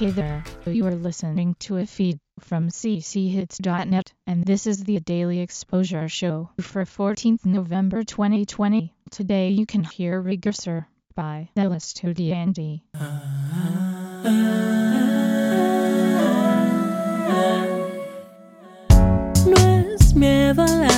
Hey there, you are listening to a feed from cchits.net, and this is the Daily Exposure Show for 14th November 2020. Today you can hear Regressor by Ellis Tudianti. No es miedo a las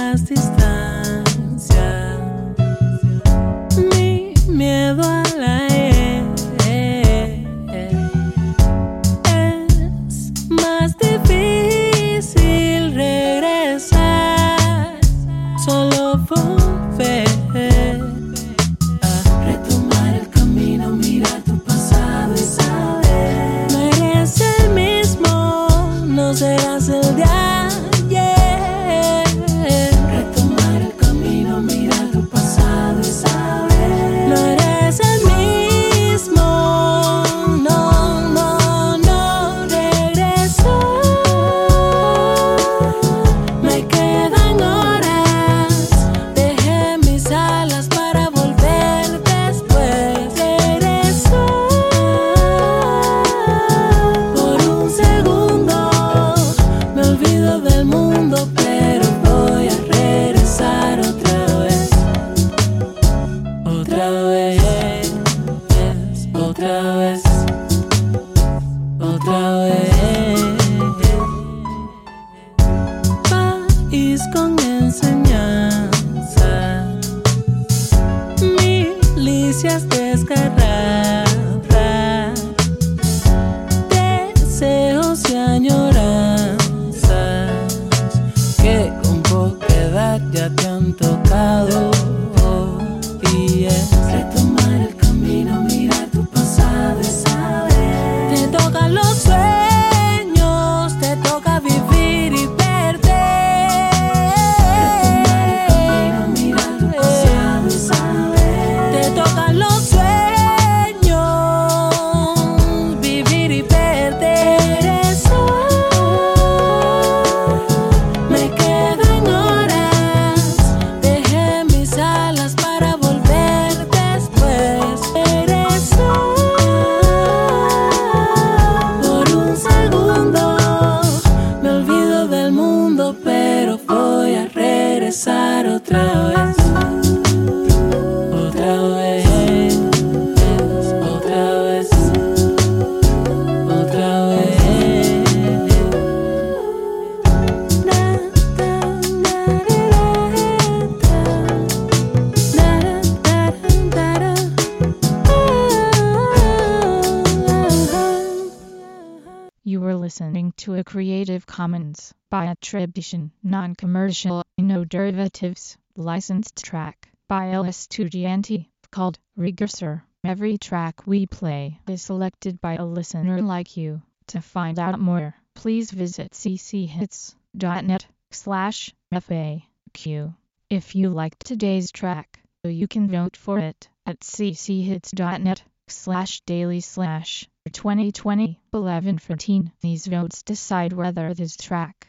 solo volver. Otra vez, otra vez. País con enseñanza, milicias desgarradas, deseos y añoranzas que con poca edad ya te han tocado. Y es regresar otra vez. Otra vez, otra vez, otra vez. You were listening to a Creative Commons by attribution, non-commercial, no derivatives, licensed track by Ellis Tudianti called Regressor. Every track we play is selected by a listener like you. To find out more, please visit cchits.net slash FAQ. If you liked today's track, you can vote for it at cchits.net slash daily slash 2020 1114. These votes decide whether this track